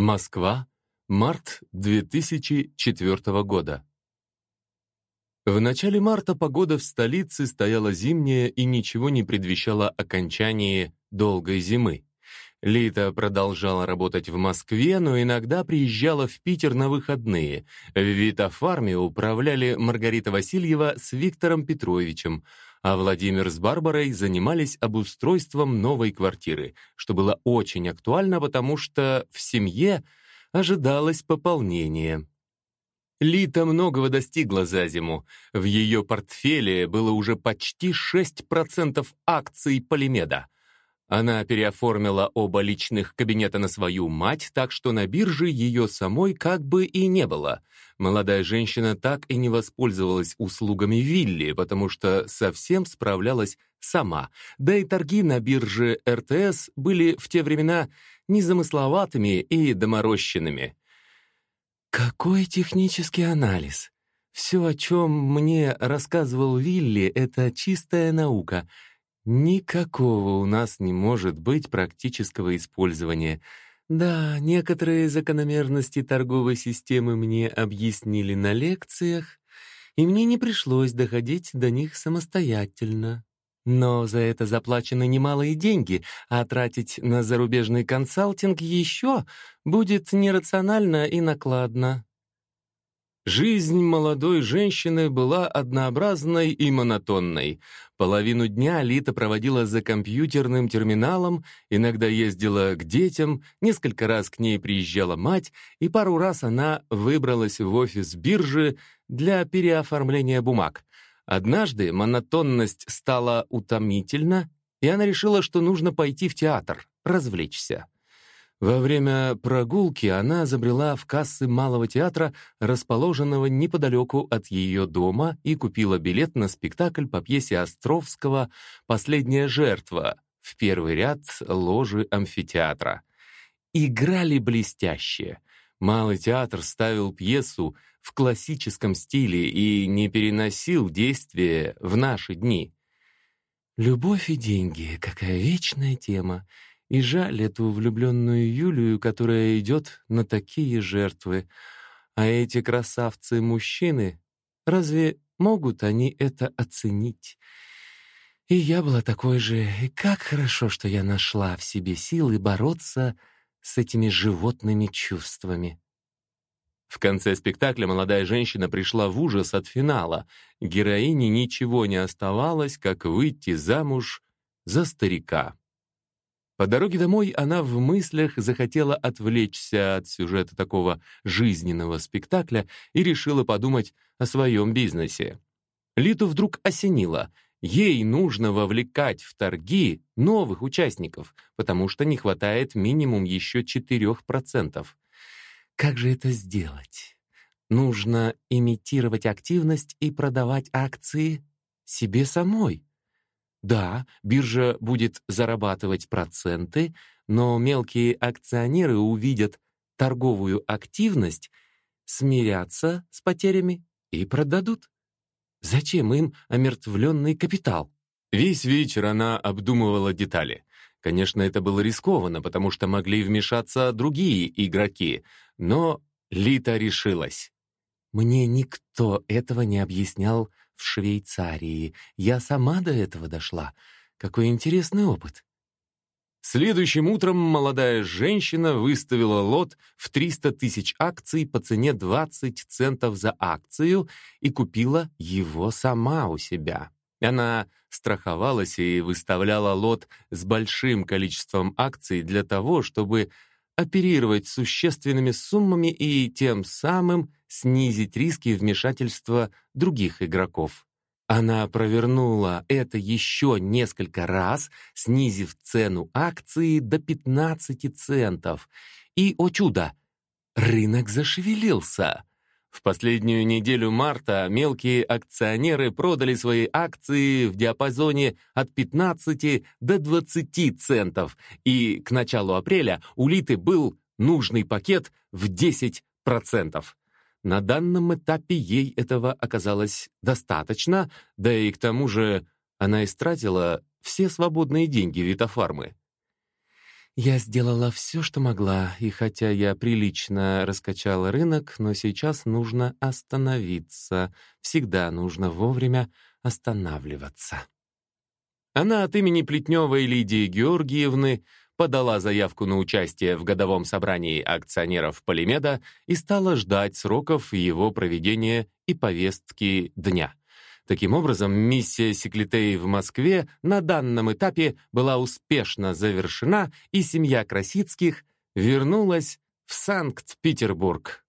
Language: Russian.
Москва, март 2004 года. В начале марта погода в столице стояла зимняя и ничего не предвещало окончания долгой зимы. Лита продолжала работать в Москве, но иногда приезжала в Питер на выходные. В Витофарме управляли Маргарита Васильева с Виктором Петровичем, а Владимир с Барбарой занимались обустройством новой квартиры, что было очень актуально, потому что в семье ожидалось пополнение. Лита многого достигла за зиму. В ее портфеле было уже почти 6% акций Полимеда — она переоформила оба личных кабинета на свою мать, так что на бирже ее самой как бы и не было. Молодая женщина так и не воспользовалась услугами Вилли, потому что совсем справлялась сама. Да и торги на бирже РТС были в те времена незамысловатыми и доморощенными. «Какой технический анализ? Все, о чем мне рассказывал Вилли, это чистая наука», Никакого у нас не может быть практического использования. Да, некоторые закономерности торговой системы мне объяснили на лекциях, и мне не пришлось доходить до них самостоятельно. Но за это заплачены немалые деньги, а тратить на зарубежный консалтинг еще будет нерационально и накладно. Жизнь молодой женщины была однообразной и монотонной. Половину дня Лита проводила за компьютерным терминалом, иногда ездила к детям, несколько раз к ней приезжала мать, и пару раз она выбралась в офис биржи для переоформления бумаг. Однажды монотонность стала утомительна, и она решила, что нужно пойти в театр, развлечься. Во время прогулки она забрела в кассы малого театра, расположенного неподалеку от ее дома, и купила билет на спектакль по пьесе Островского «Последняя жертва» в первый ряд ложи амфитеатра. Играли блестяще. Малый театр ставил пьесу в классическом стиле и не переносил действия в наши дни. «Любовь и деньги — какая вечная тема!» И жаль эту влюбленную Юлию, которая идет на такие жертвы. А эти красавцы-мужчины, разве могут они это оценить? И я была такой же, и как хорошо, что я нашла в себе силы бороться с этими животными чувствами. В конце спектакля молодая женщина пришла в ужас от финала. Героине ничего не оставалось, как выйти замуж за старика. По дороге домой она в мыслях захотела отвлечься от сюжета такого жизненного спектакля и решила подумать о своем бизнесе. Литу вдруг осенило. Ей нужно вовлекать в торги новых участников, потому что не хватает минимум еще 4%. Как же это сделать? Нужно имитировать активность и продавать акции себе самой. Да, биржа будет зарабатывать проценты, но мелкие акционеры увидят торговую активность, смирятся с потерями и продадут. Зачем им омертвленный капитал? Весь вечер она обдумывала детали. Конечно, это было рискованно, потому что могли вмешаться другие игроки, но Лита решилась. Мне никто этого не объяснял в Швейцарии. Я сама до этого дошла. Какой интересный опыт. Следующим утром молодая женщина выставила лот в 300 тысяч акций по цене 20 центов за акцию и купила его сама у себя. Она страховалась и выставляла лот с большим количеством акций для того, чтобы оперировать существенными суммами и тем самым снизить риски вмешательства других игроков. Она провернула это еще несколько раз, снизив цену акции до 15 центов. И, о чудо, рынок зашевелился. В последнюю неделю марта мелкие акционеры продали свои акции в диапазоне от 15 до 20 центов, и к началу апреля у Литы был нужный пакет в 10%. На данном этапе ей этого оказалось достаточно, да и к тому же она истратила все свободные деньги Витофармы. Я сделала все, что могла, и хотя я прилично раскачала рынок, но сейчас нужно остановиться. Всегда нужно вовремя останавливаться. Она от имени Плетневой Лидии Георгиевны подала заявку на участие в годовом собрании акционеров Полимеда и стала ждать сроков его проведения и повестки дня. Таким образом, миссия Секлитей в Москве на данном этапе была успешно завершена, и семья Красицких вернулась в Санкт-Петербург.